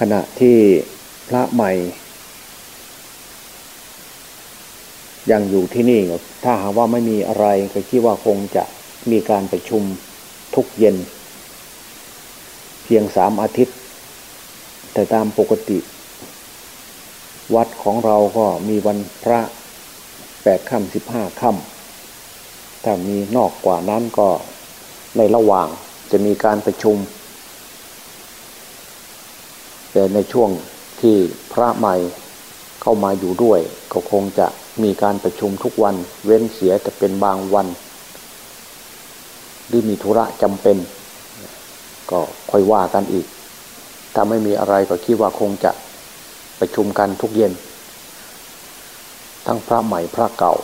ขณะที่พระใหม่ ยังอยู่ที่นี่ถ้าหากว่าไม่มีอะไรก็คิดว่าคงจะมีการประชุมทุกเย็น เพียงสามอาทิตย์ แต่ตามปกติ วัดของเราก็มีวันพระแปดค่ำสิบห้าค่ำถ้ามีนอกกว่านั้นก็ในระหว่างจะมีการประชุม แต่ในช่วงที่พระใหม่เข้ามาอยู่ด้วย ก็คงจะมีการประชุมทุกวันเว้นเสียแต่เป็นบางวัน หรือมีธุระจำเป็น ก็ค่อยว่ากันอีก ถ้าไม่มีอะไรก็คิดว่าคงจะประชุมกันทุกเย็น ทั้งพระใหม่พระเก่า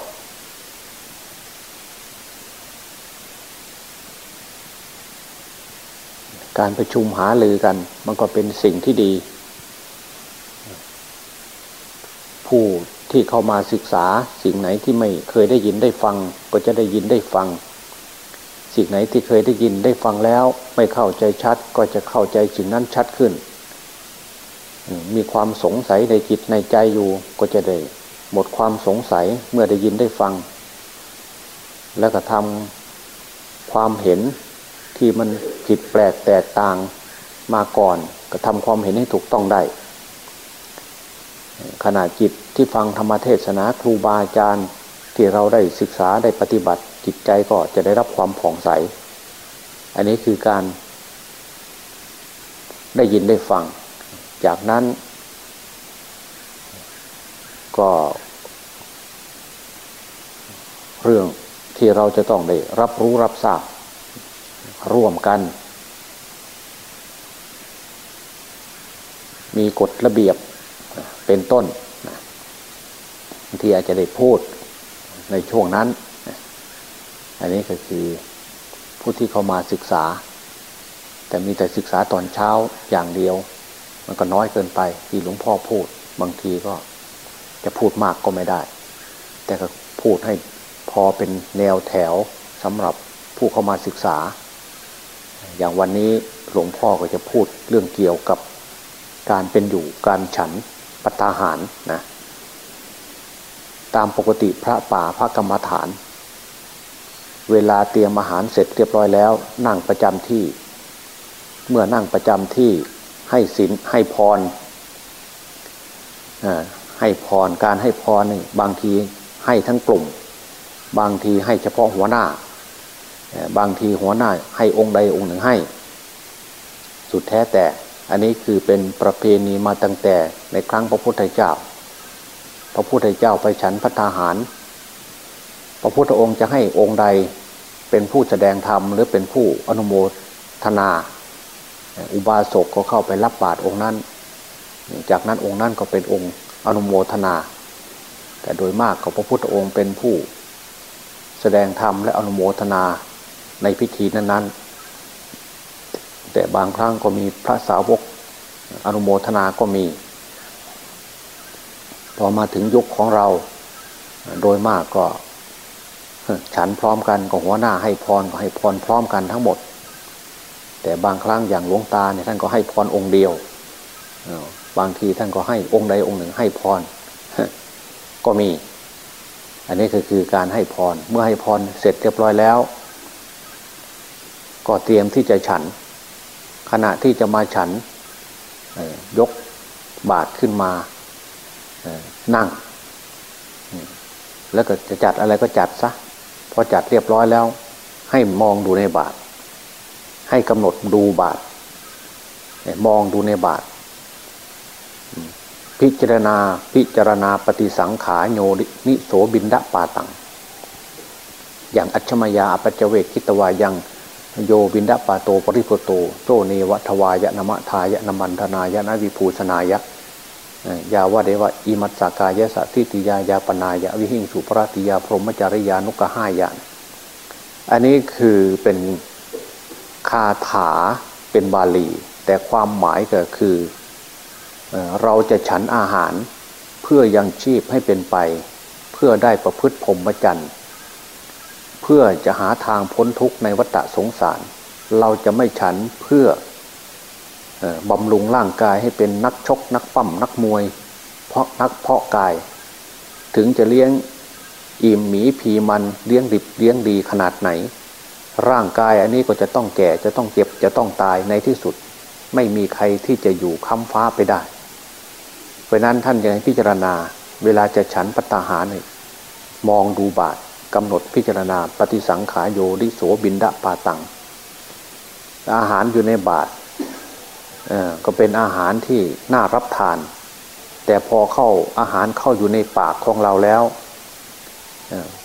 การประชุมหาลือกัน มันก็เป็นสิ่งที่ดี ผู้ที่เข้ามาศึกษาสิ่งไหนที่ไม่เคยได้ยินได้ฟัง ก็จะได้ยินได้ฟัง สิ่งไหนที่เคยได้ยินได้ฟังแล้ว ไม่เข้าใจชัดก็จะเข้าใจสิ่งนั้นชัดขึ้น มีความสงสัยในจิตในใจอยู่ก็จะได้ หมดความสงสัยเมื่อได้ยินได้ฟัง แล้วก็ทำความเห็น ที่มันผิดแปลกแตกต่างมาก่อน ก็ทำความเห็นให้ถูกต้องได้ ขณะจิตที่ฟังธรรมเทศนาครูบาอาจารย์ที่เราได้ศึกษาได้ปฏิบัติจิตใจก็จะได้รับความผ่องใส อันนี้คือการได้ยินได้ฟัง จากนั้นก็เรื่องที่เราจะต้องได้รับรู้รับทราบ ร่วมกัน มีกฎระเบียบเป็นต้นที่อาจจะได้พูดในช่วงนั้น อันนี้ก็คือผู้ที่เข้ามาศึกษา แต่มีแต่ศึกษาตอนเช้าอย่างเดียว มันก็น้อยเกินไปที่หลวงพ่อพูด บางทีก็จะพูดมากก็ไม่ได้ แต่ก็พูดให้พอเป็นแนวแถวสำหรับผู้เข้ามาศึกษา อย่างวันนี้หลวงพ่อก็จะพูดเรื่องเกี่ยวกับการเป็นอยู่การฉันปตาหารนะตามปกติพระป่าพระกรรมฐาน เวลาเตรียมอาหารเสร็จเรียบร้อยแล้ว นั่งประจำที่ เมื่อนั่งประจำที่ให้ศีลให้พรให้พรการให้พรนี่บางทีให้ทั้งกลุ่ม บางทีให้เฉพาะหัวหน้า บางทีหัวหน้าให้องค์ใดองค์หนึ่งให้ สุดแท้แต่อันนี้คือเป็นประเพณีมาตั้งแต่ในครั้งพระพุทธเจ้า พระพุทธเจ้าไปฉันพัฒหาร พระพุทธองค์จะให้องค์ใดเป็นผู้แสดงธรรมหรือเป็นผู้อนุโมทนา อุบาสกก็เข้าไปรับบาตรองค์นั้น จากนั้นองค์นั้นก็เป็นองค์อนุโมทนา แต่โดยมากก็พระพุทธองค์เป็นผู้ แสดงธรรมและอนุโมทนา ในพิธีนั้น ๆ แต่บางครั้งก็มีพระสาวกอนุโมทนาก็มี พอมาถึงยุคของเรา โดยมากก็ ฉันพร้อมกันก็หัวหน้าให้พรก็ให้พรพร้อมกันทั้งหมด แต่บางครั้งอย่างหลวงตาเนี่ยท่านก็ให้พรองค์เดียวบางทีท่านก็ให้องค์ใดองค์หนึ่งให้พรก็มี อันนี้คือคือการให้พร เมื่อให้พรเสร็จเรียบร้อยแล้ว ก็เตรียมที่จะฉัน ขณะที่จะมาฉันยกบาทขึ้นมานั่ง แล้วก็จะจัดอะไรก็จัดซะพอจัดเรียบร้อยแล้ว ให้มองดูในบาทให้กำหนดดูบาทมองดูในบาทพิจารณาพิจารณาปฏิสังขารโยนิโสบินดาปาตัง อย่างอัจฉมยาปัจเวกคิตวายัง โยบินดาปาโตปริพุโตโซเนวัทวายะนมะทายะนมันธนายะนวิภูสนายะยาวะเดวะอิมัตสากายะสัติติยายาปนายะวิหิงสุปรติยาพรหมจริยานุกห้ายานอันนี้คือเป็นคาถาเป็นบาลี แต่ความหมายก็คือเราจะฉันอาหารเพื่อยังชีพให้เป็นไป เพื่อได้ประพฤติพรหมจรรย์ เพื่อจะหาทางพ้นทุกข์ในวัฏสงสาร เราจะไม่ฉันเพื่อบำรุงร่างกายให้เป็นนักชก นักปั้มนักมวย เพราะนักเพาะกาย ถึงจะเลี้ยงอิ่มหมีผีมันเลี้ยงดิบเลี้ยงดีขนาดไหน ร่างกายอันนี้ก็จะต้องแก่จะต้องเจ็บจะต้องตายในที่สุด ไม่มีใครที่จะอยู่ค้ำฟ้าไปได้ เพราะนั้นท่านยังพิจารณาเวลาจะฉันปัตตาหารมองดูบาท กำหนดพิจารณาปฏิสังขายโยริโสบินดาปาตัง อาหารอยู่ในบาทก็เป็นอาหารที่น่ารับทาน แต่พอเข้าอาหารเข้าอยู่ในปากของเราแล้ว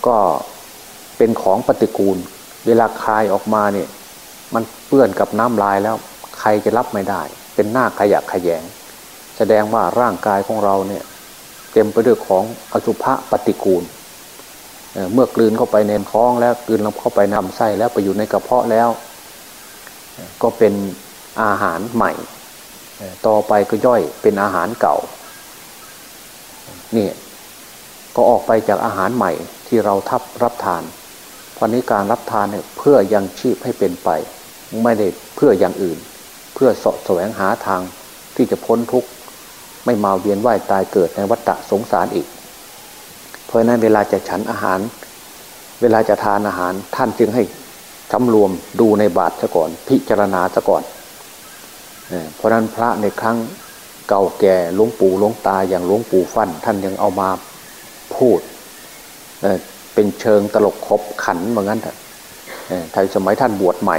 ก็เป็นของปฏิกูล เวลาคายออกมาเนี่ยมันเปื้อนกับน้ำลายแล้ว ใครจะรับไม่ได้ เป็นหน้าขยะขยง แสดงว่าร่างกายของเราเนี่ยเต็มไปด้วยของอสุภะปฏิกูล เมื่อกลืนเข้าไปในท้องแล้วกลืนลงเข้าไปนำไส้แล้วไปอยู่ในกระเพาะแล้ว ก็เป็นอาหารใหม่ ต่อไปก็ย่อยเป็นอาหารเก่านี่ก็ออกไปจากอาหารใหม่ที่เราทับรับทานเพราะนี้การรับทานเนี่ยเพื่อยังชีพให้เป็นไป ไม่ได้เพื่ออย่างอื่น เพื่อสะแสวงหาทางที่จะพ้นทุกข์ไม่มาเวียนว่ายตายเกิดในวัฏฏะสงสารอีก เพราะนั้นเวลาจะฉันอาหาร เวลาจะทานอาหารท่านจึงให้สำรวมดูในบาตรซะก่อนพิจารณาซะก่อนเพราะนั้นพระในครั้งเก่าแก่หลวงปู่หลวงตาอย่างหลวงปู่ฟั่นท่านยังเอามาพูดเป็นเชิงตลกคบขันเหมือนกันไทยสมัยท่านบวชใหม่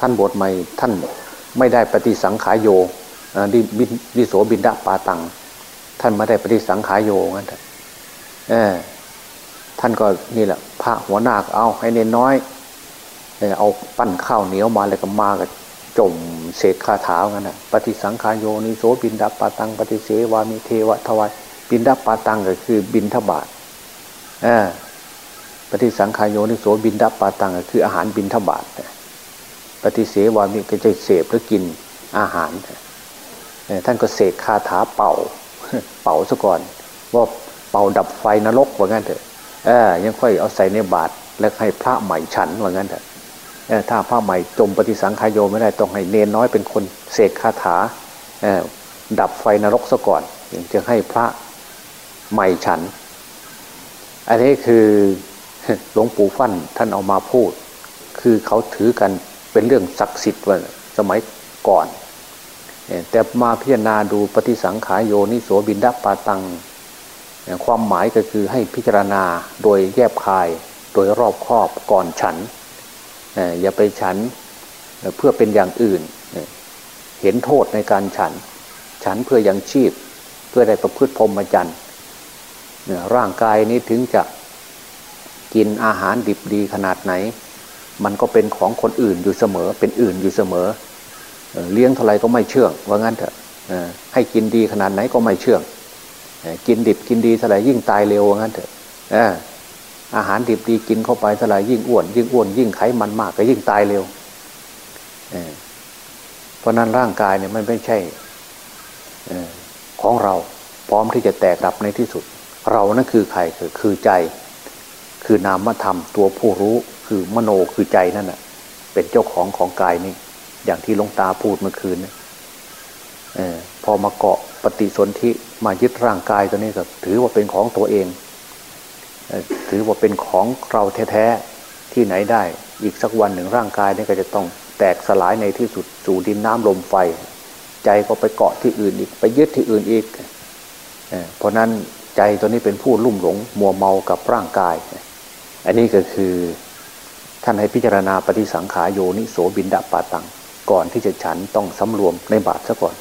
ท่านบวชใหม่ท่านไม่ได้ปฏิสังขายโยดิวิโสบินดาปาตัง ท่านไม่ได้ปฏิสังขายโยงั้น เออท่านก็นี่แหละ พระหัวหน้าเอาให้เน้นน้อยเอาปั้นข้าวเหนียวมาแล้วก็มากับจมเศษคาถากันนะปฏิสังขายโยนิโสบินดาปาตังปฏิเสวามิเทวทวายบินดาปาตังก็คือบินทบาทเออปฏิสังขายโยนิโสบินดาปาตังก็คืออาหารบินทบาทปฏิเสวามิก็จะเสพหรือกินอาหารท่านก็เสกคาถาเป่า เป่าซะก่อนว่า เป่าดับไฟนรกว่างั้นเถอะเออยังค่อยเอาใส่ในบาตรแล้วให้พระใหม่ฉันว่างั้นเถอะถ้าพระใหม่จมปฏิสังขายโยไม่ได้ต้องให้เนนน้อยเป็นคนเสกคาถาดับไฟนรกซะก่อนยังจะให้พระใหม่ฉัน อันนี้คือหลวงปู่ฟั่นท่านเอามาพูด คือเขาถือกันเป็นเรื่องศักดิ์สิทธิ์ว่าสมัยก่อน แต่มาพิจารณาดูปฏิสังขายโยนิโสบินดาปาตัง ความหมายก็คือให้พิจารณาโดยแยบคายโดยรอบครอบก่อนฉัน อย่าไปฉันเพื่อเป็นอย่างอื่น เห็นโทษในการฉัน ฉันเพื่อยังชีพเพื่อได้ประพฤติพรหมจรรย์ร่างกายนี้ถึงจะกินอาหารดิบดีขนาดไหน มันก็เป็นของคนอื่นอยู่เสมอ เป็นอื่นอยู่เสมอ เลี้ยงเท่าไรก็ไม่เชื่องว่างั้นเถอะให้กินดีขนาดไหนก็ไม่เชื่อง กินดิบกินดีเท่าไรยิ่งตายเร็วว่างั้นเถอะอาหารดิบดีกินเข้าไปเท่าไรยิ่งอ้วน ยิ่งอ้วน ยิ่งไขมันมากก็ยิ่งตายเร็วเพราะนั้นร่างกายเนี่ยมันไม่ใช่ของเราพร้อมที่จะแตกดับในที่สุด เรานั่นคือใครคือคือใจ คือนามธรรมตัวผู้รู้คือมโนคือใจนั่นแหะเป็นเจ้าของของกายนี่อย่างที่ลงตาพูดเมื่อคืนนะ ออพอมาเกาะปฏิสนธิมายึดร่างกายตัวนี้ก็ถือว่าเป็นของตัวเอง ถือว่าเป็นของเราแท้ๆที่ไหนได้ อีกสักวันหนึ่งร่างกายนี่ก็จะต้องแตกสลายในที่สุดสู่ดินน้ำลมไฟ ใจก็ไปเกาะที่อื่นอีกไปยึดที่อื่นอีกเพราะนั้นใจตัวนี้เป็นผู้ลุ่มหลงมัวเมากับร่างกาย อันนี้ก็คือท่านให้พิจารณาปฏิสังขารโยนิโสบินดาปาตัง ก่อนที่จะฉันต้องสำรวมในบาตรซะก่อน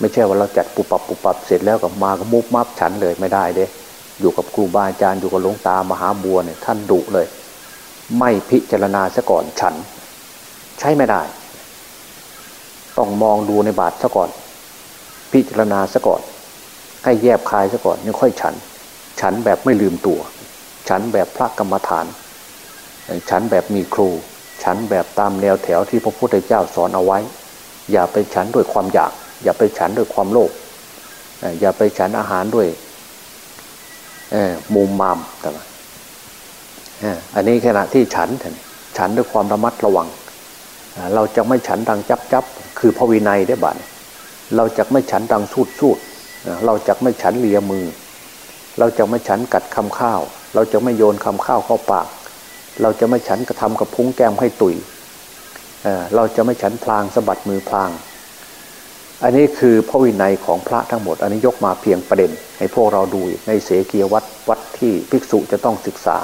ไม่ใช่ว่าเราจัดปุปับปุปับเสร็จแล้วกับมาก็มุบมับฉันเลยไม่ได้เด้อยู่กับครูบาอาจารย์อยู่กับหลวงตามหาบัวเนี่ยท่านดุเลย ไม่พิจารณาซะก่อนฉัน ใช้ไม่ได้ ต้องมองดูในบาตรซะก่อน พิจารณาซะก่อน ให้แยบคายซะก่อนยังค่อยฉัน ฉันแบบไม่ลืมตัว ฉันแบบพระกรรมฐาน ฉันแบบมีครู ฉันแบบตามแนวแถวที่พระพุทธเจ้าสอนเอาไว้ อย่าไปฉันด้วยความอยาก อย่าไปฉันด้วยความโลภอย่าไปฉันอาหารด้วยมุมมามแต่อันนี้ขณะที่ฉันฉันด้วยความระมัดระวัง เราจะไม่ฉันดังจับจับคือพระวินัยได้บัดเราจะไม่ฉันดังสูดสูดเราจะไม่ฉันเลียมือ เราจะไม่ฉันกัดคำข้าว เราจะไม่โยนคำข้าวเข้าปาก เราจะไม่ฉันกระทำกับพุ้งแก้มให้ตุยเราจะไม่ฉันพลางสะบัดมือพลาง อันนี้คือพระวินัยของพระทั้งหมด อันนี้ยกมาเพียงประเด็น ให้พวกเราดูในเสกียวัดวัดที่ภิกษุจะต้องศึกษา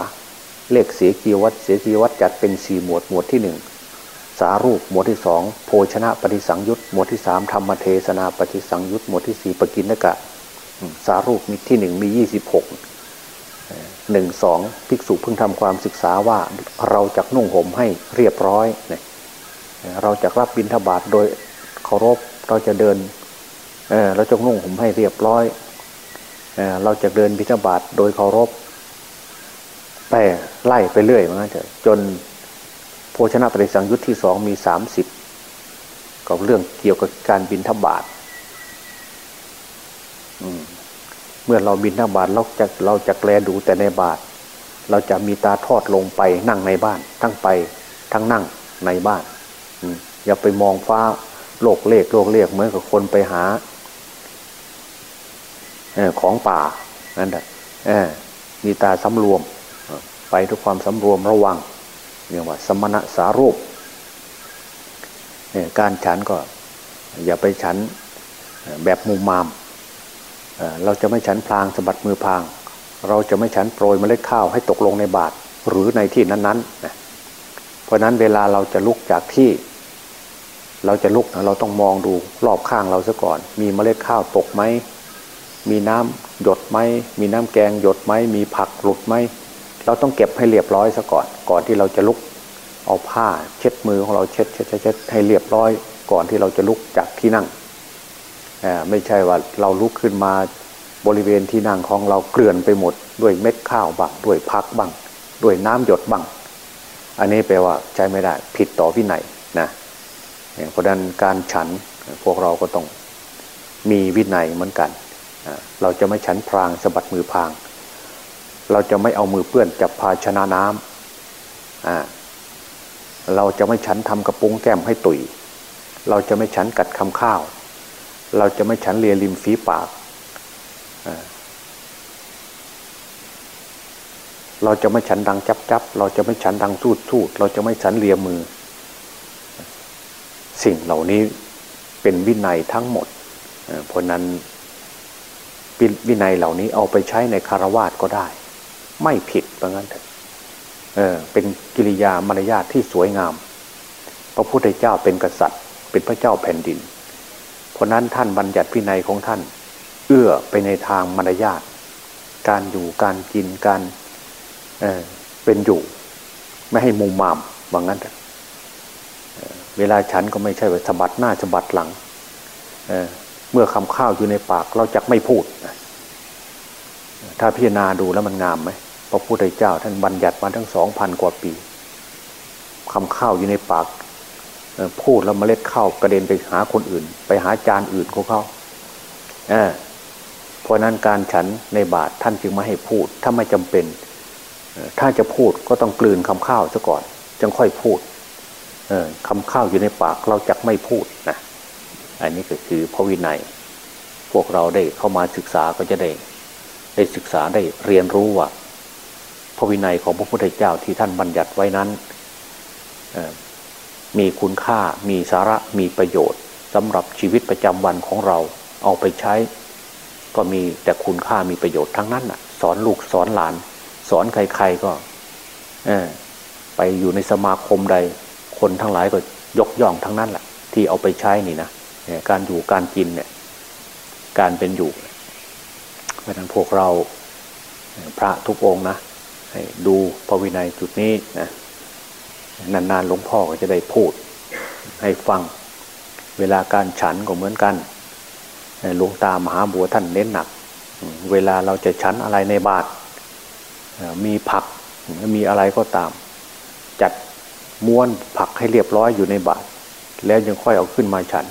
เลขเสกียวัดเสกียวัดจัดเป็นสี่หมวดหมวดที่หนึ่งสารูปหมวดที่สองโภชนะปฏิสังยุตหมวดที่สามธรรมเทศนาปฏิสังยุตหมวดที่สี่ปกินนกะ สารูปมีที่หนึ่งมียี่สิบหกหนึ่งสองภิกษุเพิ่งทำความศึกษาว่าเราจะนุ่งห่มให้เรียบร้อย เราจะรับบิณฑบาตโดยเคารพ เราจะเดินเเราจะนุ่งห่มให้เรียบร้อยเเราจะเดินบิณฑบาตโดยเคารพแต่ไล่ไปเรื่อยมันจะจนโภชนะปริสังยุทธที่สองมีสามสิบกับเรื่องเกี่ยวกับการบินทบาทเมื่อเราบินทบาทเราจะเราจะแลดูแต่ในบาท เราจะมีตาทอดลงไปนั่งในบ้าน ทั้งไปทั้งนั่งในบ้านอย่าไปมองฟ้า โลกเลขโลกเลขเหมือนกับคนไปหาของป่านั่นแหละมีตาสำรวม ไปด้วยความสำรวมระวังเรียกว่า สมณะสารูปการฉันก็ อย่าไปฉันแบบมุมมาม เราจะไม่ฉันพลางสะบัดมือพลาง เราจะไม่ฉันโปรยเมล็ดข้าวให้ตกลงในบาตรหรือในที่นั้นๆ เพราะนั้นเวลาเราจะลุกจากที่ เราจะลุกเราต้องมองดูรอบข้างเราซะก่อน มีเมล็ดข้าวตกไหมมีน้ำหยดไหมมีน้ำแกงหยดไหมมีผักหลุดไหมเราต้องเก็บให้เรียบร้อยซะก่อน ก่อนที่เราจะลุกเอาผ้า เช็ดมือของเราเช็ดเช็ดเช็ดให้เรียบร้อย ก่อนที่เราจะลุกจากที่นั่งไม่ใช่ว่าเราลุกขึ้นมาบริเวณที่นั่งของเราเกลื่อนไปหมด ด้วยเม็ดข้าวบ้างด้วยพักบ้างด้วยน้ำหยดบ้างอันนี้แปลว่าใช้ไม่ได้ผิดต่อวินัยนะ เพราะนั้นการฉันพวกเราก็ต้องมีวินัยเหมือนกัน เราจะไม่ฉันพรางสะบัดมือพาง เราจะไม่เอามือเปื้อนจับภาชนะน้ำเราจะไม่ฉันทำกระปุ้งแก้มให้ตุยเราจะไม่ฉันกัดคำข้าว เราจะไม่ฉันเลียริมฝีปาก เราจะไม่ฉันดังจับจับ เราจะไม่ฉันดังทูดทูดเราจะไม่ฉันเลียมือ สิ่งเหล่านี้เป็นวินัยทั้งหมด เพราะนั้นวินัยเหล่านี้เอาไปใช้ในคารวาสก็ได้ ไม่ผิดเพราะงั้นเออเป็นกิริยามารยาทที่สวยงาม พระพุทธเจ้าเป็นกษัตริย์ เป็นพระเจ้าแผ่นดิน เพราะนั้นท่านบัญญัติพินัยของท่าน เอื้อไปในทางมารยาทการอยู่การกินการเเป็นอยู่ ไม่ให้มุมมามว่างั้นเเวลาฉันก็ไม่ใช่ว่าสะบัดหน้าสะบัดหลังเเมื่อคำข้าวอยู่ในปากเราจะไม่พูด ถ้าพิจารณาดูแล้วมันงามไหมพระพุทธเจ้า ท่านบัญญัติมาทั้งสองพันกว่าปีคำข้าวอยู่ในปากพูดแล้วมเมล็ดข้าวกระเด็นไปหาคนอื่น ไปหาจานอื่นของเขาเพราะนั้นการฉันในบาทท่านจึงไม่ให้พูด ถ้าไม่จำเป็น ถ้าจะพูดก็ต้องกลืนคำข้าวซะก่อน จึงค่อยพูด คำข้าวอยู่ในปากเราจะไม่พูดนะอันนี้ก็คือพระวินัย พวกเราได้เข้ามาศึกษาก็จะได้ ได้ศึกษาได้เรียนรู้ว่าพระวินัยของพระพุทธเจ้าที่ท่านบัญญัติไว้นั้นมีคุณค่ามีสาระมีประโยชน์สำหรับชีวิตประจำวันของเราเอาไปใช้ ก็มีแต่คุณค่ามีประโยชน์ทั้งนั้นสอนลูกสอนหลาน สอนใครๆก็ไปอยู่ในสมาคมใด คนทั้งหลายก็ยกย่องทั้งนั้นแหละที่เอาไปใช้นี่นะการอยู่การกินเนี่ย การเป็นอยู่เพราะนั้นพวกเราพระทุกองนะให้ดูพระวินัยจุดนี้นะนานๆหลวงพ่อก็จะได้พูด ให้ฟัง เวลาการฉันก็เหมือนกันหลวงตามหาบัวท่านเน้นหนัก เวลาเราจะฉันอะไรในบาตรมีผักมีอะไรก็ตาม จัด ม้วนผักให้เรียบร้อยอยู่ในบาตรแล้วยังค่อยเอาขึ้นมาฉัน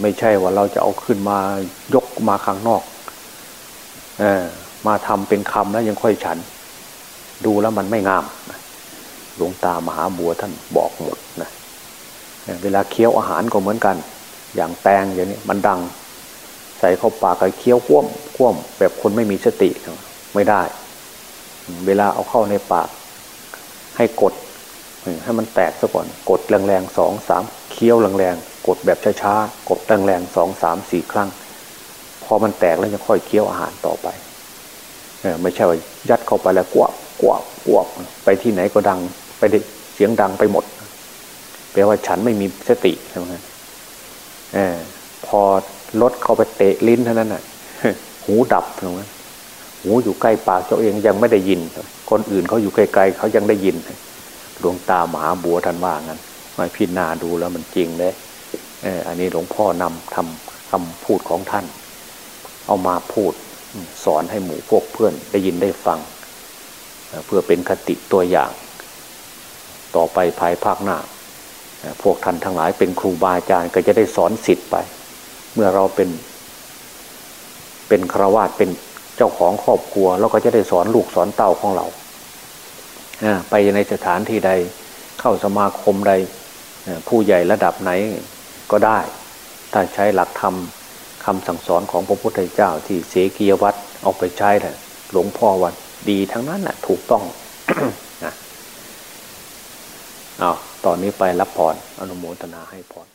ไม่ใช่ว่าเราจะเอาขึ้นมายกมาข้างนอกมาทำเป็นคำแล้วยังค่อยฉัน ดูแล้วมันไม่งามหลวงตามหาบัวท่านบอกหมดนะเวลาเคี้ยวอาหารก็เหมือนกัน อย่างแตงอย่างนี้มันดัง ใส่เข้าปากก็เคี้ยวคว่ำคว่ำแบบคนไม่มีสติไม่ได้ เวลาเอาเข้าในปาก ให้กด ให้มันแตกซะก่อน กดแรงๆสองสามเคี้ยวแรงๆกดแบบช้าๆกดแรงๆสองสามสี่ครั้ง พอมันแตกแล้วจะค่อยเคี้ยวอาหารต่อไปไม่ใช่ว่ายัดเข้าไปแล้วกวบกวบกวบไปที่ไหนก็ดังไปเสียงดังไปหมดแปลว่าฉันไม่มีสติใช่ไหมอพอรถเข้าไปเตะลิ้นเท่านั้นน่ะ หูดับใช่ไหมหูอยู่ใกล้ปากเจ้าเองยังไม่ได้ยิน คนอื่นเขาอยู่ไกลๆเขายังได้ยิน ดวงตามหาบัวท่านว่างั้นมาพิจารณาดูแล้วมันจริงเลยเอออันนี้หลวงพ่อนำทำคำพูดของท่าน เอามาพูดสอนให้หมู่พวกเพื่อนได้ยินได้ฟัง เพื่อเป็นคติตัวอย่าง ต่อไปภายภาคหน้า พวกท่านทั้งหลายเป็นครูบาอาจารย์ก็จะได้สอนสิทธิ์ไป เมื่อเราเป็น เป็นครวาสเป็นเจ้าของครอบครัวเราก็จะได้สอนลูกสอนเต้าของเรา ไปในสถานที่ใด เข้าสมาคมใดผู้ใหญ่ระดับไหนก็ได้ ถ้าใช้หลักธรรมคำสั่งสอนของพระพุทธเจ้าที่เสกียวัตรเอาไปใช้แหละหลวงพ่อวันดีทั้งนั้นแหละถูกต้องอ้าวตอนนี้ไปรับพรออนุโมทนาให้พร